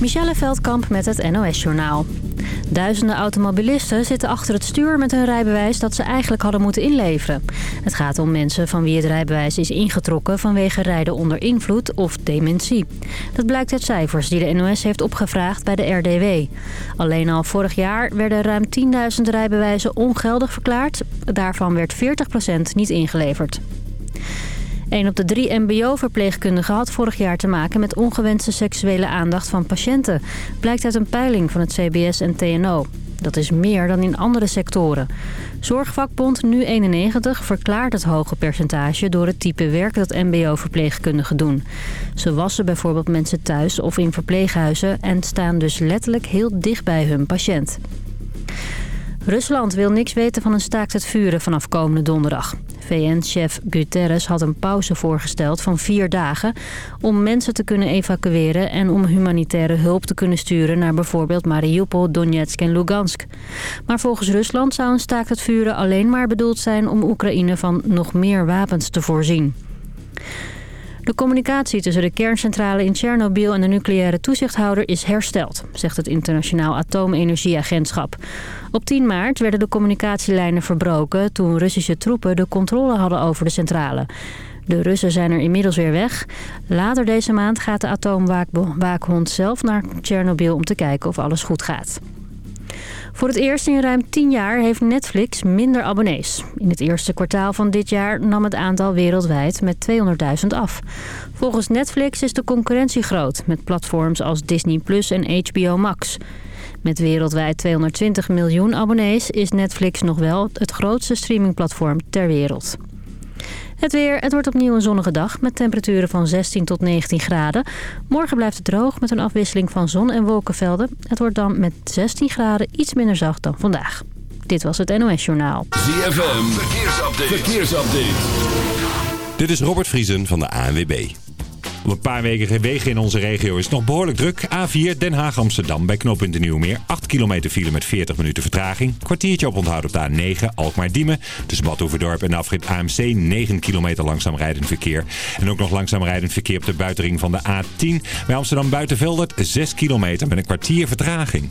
Michelle Veldkamp met het NOS-journaal. Duizenden automobilisten zitten achter het stuur met een rijbewijs dat ze eigenlijk hadden moeten inleveren. Het gaat om mensen van wie het rijbewijs is ingetrokken vanwege rijden onder invloed of dementie. Dat blijkt uit cijfers die de NOS heeft opgevraagd bij de RDW. Alleen al vorig jaar werden ruim 10.000 rijbewijzen ongeldig verklaard. Daarvan werd 40% niet ingeleverd. Een op de drie mbo-verpleegkundigen had vorig jaar te maken met ongewenste seksuele aandacht van patiënten. Blijkt uit een peiling van het CBS en TNO. Dat is meer dan in andere sectoren. Zorgvakbond Nu91 verklaart het hoge percentage door het type werk dat mbo-verpleegkundigen doen. Ze wassen bijvoorbeeld mensen thuis of in verpleeghuizen en staan dus letterlijk heel dicht bij hun patiënt. Rusland wil niks weten van een staakt het vuren vanaf komende donderdag. VN-chef Guterres had een pauze voorgesteld van vier dagen... om mensen te kunnen evacueren en om humanitaire hulp te kunnen sturen... naar bijvoorbeeld Mariupol, Donetsk en Lugansk. Maar volgens Rusland zou een staakt het vuren alleen maar bedoeld zijn... om Oekraïne van nog meer wapens te voorzien. De communicatie tussen de kerncentrale in Tsjernobyl en de nucleaire toezichthouder is hersteld, zegt het Internationaal Atoomenergieagentschap. Op 10 maart werden de communicatielijnen verbroken toen Russische troepen de controle hadden over de centrale. De Russen zijn er inmiddels weer weg. Later deze maand gaat de atoomwaakhond zelf naar Tsjernobyl om te kijken of alles goed gaat. Voor het eerst in ruim 10 jaar heeft Netflix minder abonnees. In het eerste kwartaal van dit jaar nam het aantal wereldwijd met 200.000 af. Volgens Netflix is de concurrentie groot met platforms als Disney Plus en HBO Max. Met wereldwijd 220 miljoen abonnees is Netflix nog wel het grootste streamingplatform ter wereld. Het weer, het wordt opnieuw een zonnige dag met temperaturen van 16 tot 19 graden. Morgen blijft het droog met een afwisseling van zon- en wolkenvelden. Het wordt dan met 16 graden iets minder zacht dan vandaag. Dit was het NOS Journaal. ZFM, verkeersupdate. verkeersupdate. Dit is Robert Vriesen van de ANWB. Op een paar weken wegen in onze regio is het nog behoorlijk druk. A4 Den Haag-Amsterdam bij knooppunt de Nieuwmeer. 8 kilometer file met 40 minuten vertraging. Kwartiertje op onthoud op de A9 Alkmaar-Diemen. Tussen Badhoevedorp en afrit AMC 9 kilometer langzaam rijdend verkeer. En ook nog langzaam rijdend verkeer op de buitenring van de A10. Bij Amsterdam-Buitenveldert 6 kilometer met een kwartier vertraging.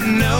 No. know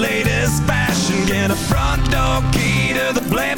latest fashion. Get a front door key to the mansion.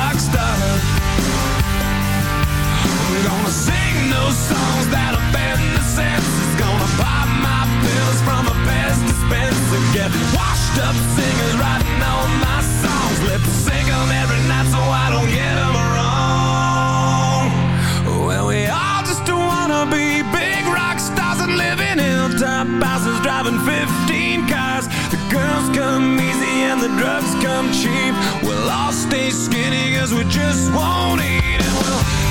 gonna sing those songs that offend the senses. Gonna my pills from a best dispenser. Get washed up singers writing all my songs. Every night so I don't wrong. Well, we all just wanna be big rock stars and live in hilltop houses driving 15 cars. The girls come easy and the drugs come cheap. We'll all stay skinny cause we just won't eat. And we'll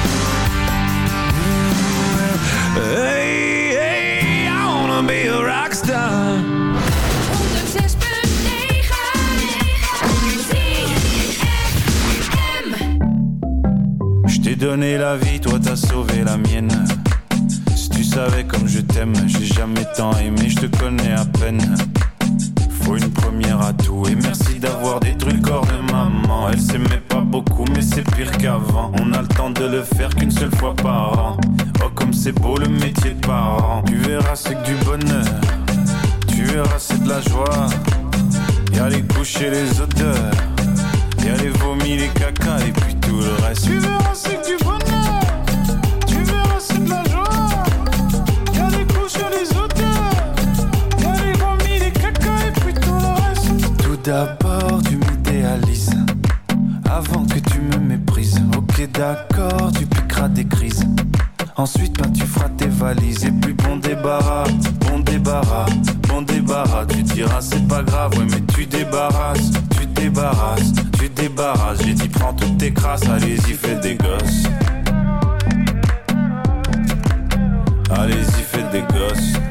Hey, hey, I wanna be a rock star. 106.9 Je t'ai donné la vie, toi t'as sauvé la mienne. Si tu savais comme je t'aime, j'ai jamais tant aimé, je te connais à peine. Faut une première à tout et merci d'avoir détruit le corps de maman. Elle s'aimait pas beaucoup, mais c'est pire qu'avant. On a le temps de le faire qu'une seule fois par an. C'est beau le métier de parent. Tu verras, c'est que du bonheur. Tu verras, c'est de la joie. Y'a les couches et les odeurs. Y'a les vomis, les caca et puis tout le reste. Tu verras, c'est que du bonheur. Tu verras, c'est de la joie. Y'a les couches et les odeurs. Y'a les vomis, les caca et puis tout le reste. Tout d'abord, tu m'idéalises. Avant que tu me méprises. Ok, d'accord, tu piqueras des crises. Ensuite, ben, tu feras tes valises. Et puis, bon débarras, bon débarras, bon débarras. Tu diras, c'est pas grave, ouais, mais tu débarrasses, tu débarrasses, tu débarrasses. J'ai dit, prends toutes tes crasses, allez-y, fais des gosses. Allez-y, fais des gosses.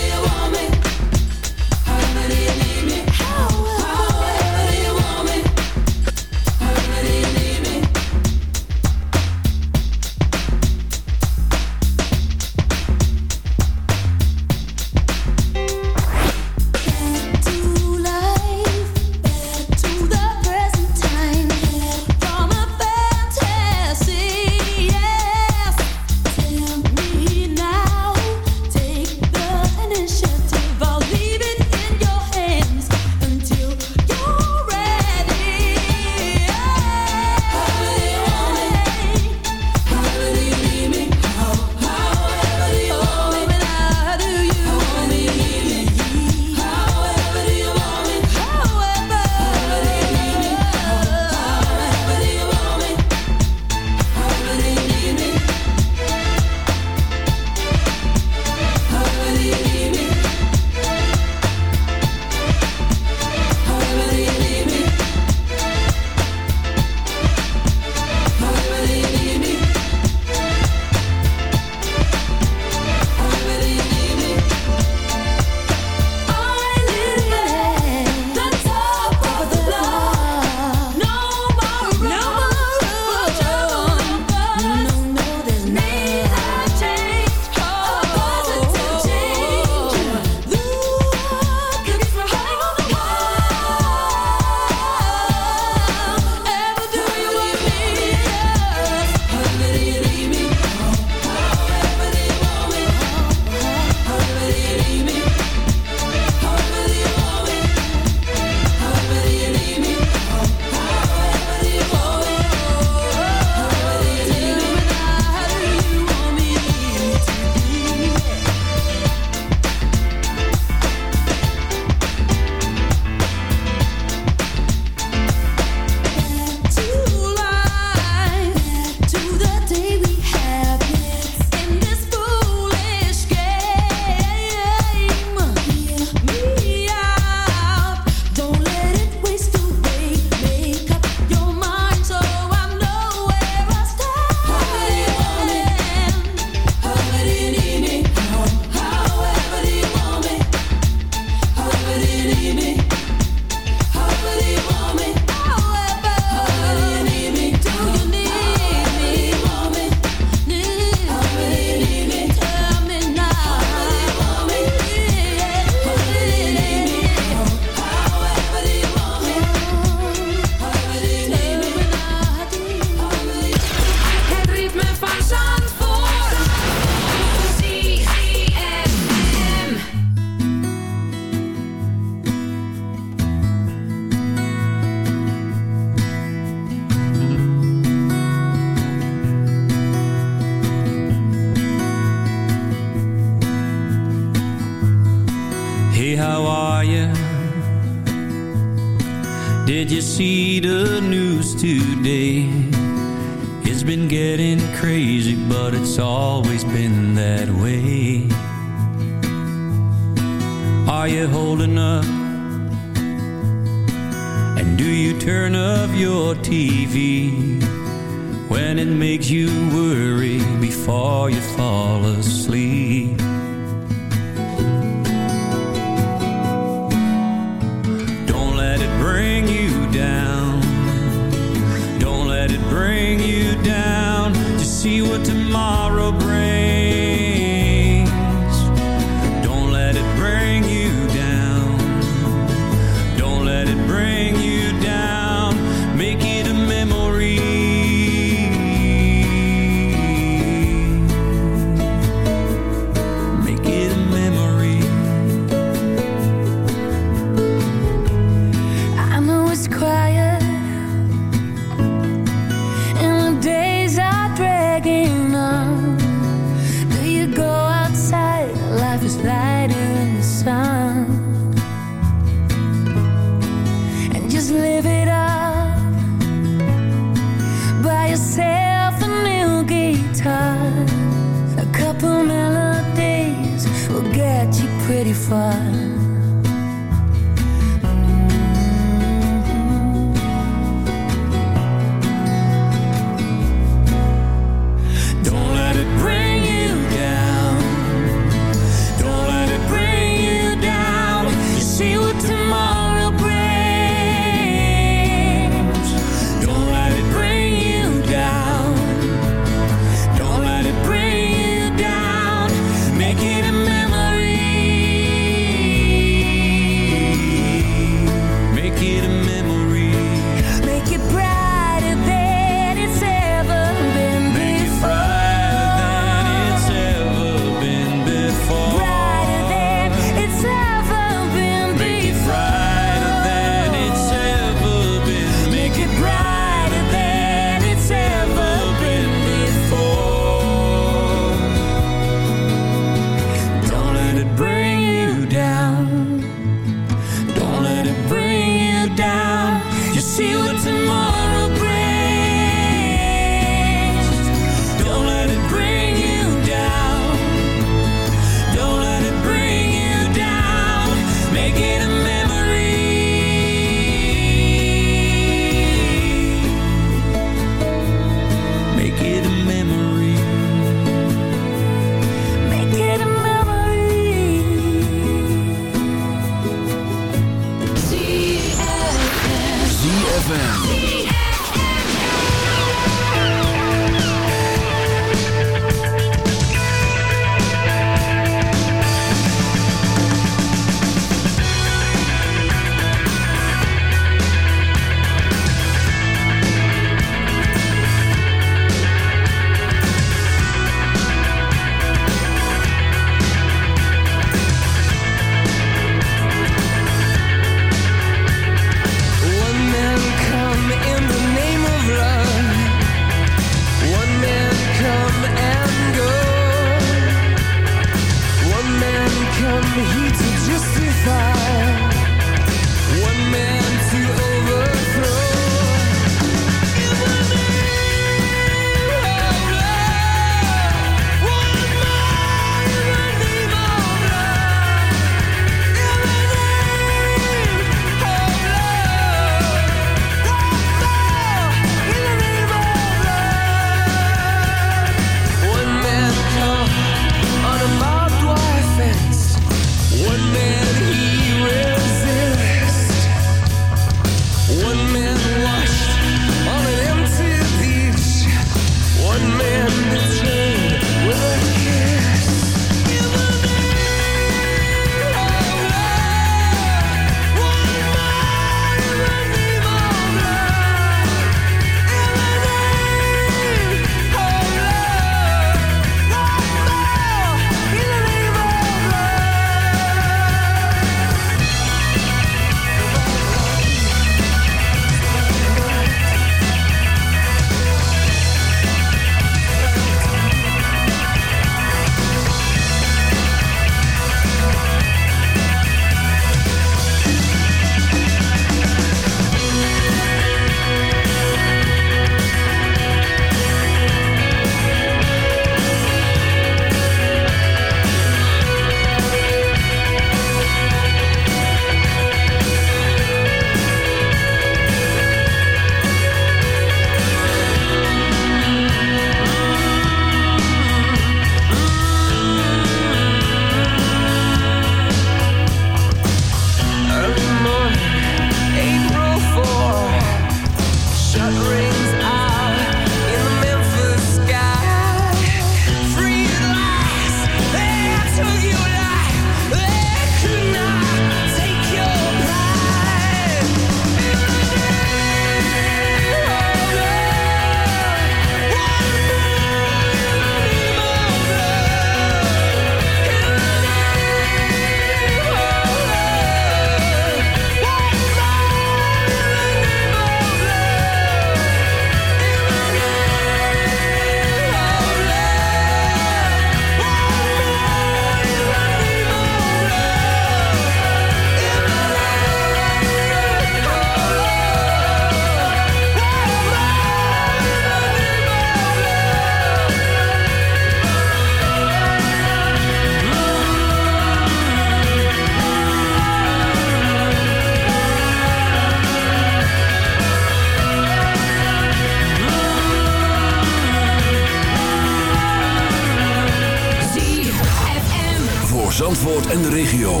en de regio.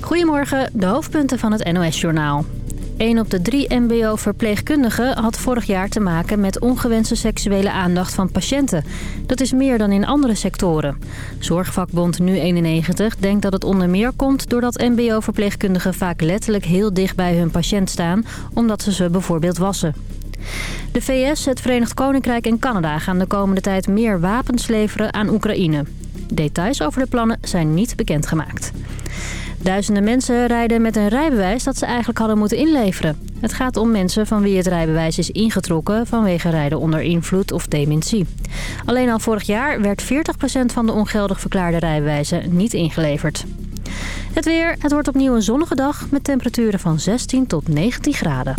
Goedemorgen, de hoofdpunten van het NOS-journaal. 1 op de drie mbo-verpleegkundigen had vorig jaar te maken met ongewenste seksuele aandacht van patiënten. Dat is meer dan in andere sectoren. Zorgvakbond Nu91 denkt dat het onder meer komt doordat mbo-verpleegkundigen vaak letterlijk heel dicht bij hun patiënt staan, omdat ze ze bijvoorbeeld wassen. De VS, het Verenigd Koninkrijk en Canada gaan de komende tijd meer wapens leveren aan Oekraïne. Details over de plannen zijn niet bekendgemaakt. Duizenden mensen rijden met een rijbewijs dat ze eigenlijk hadden moeten inleveren. Het gaat om mensen van wie het rijbewijs is ingetrokken vanwege rijden onder invloed of dementie. Alleen al vorig jaar werd 40% van de ongeldig verklaarde rijbewijzen niet ingeleverd. Het weer, het wordt opnieuw een zonnige dag met temperaturen van 16 tot 19 graden.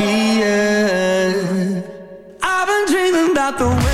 yeah. I've been dreaming about the way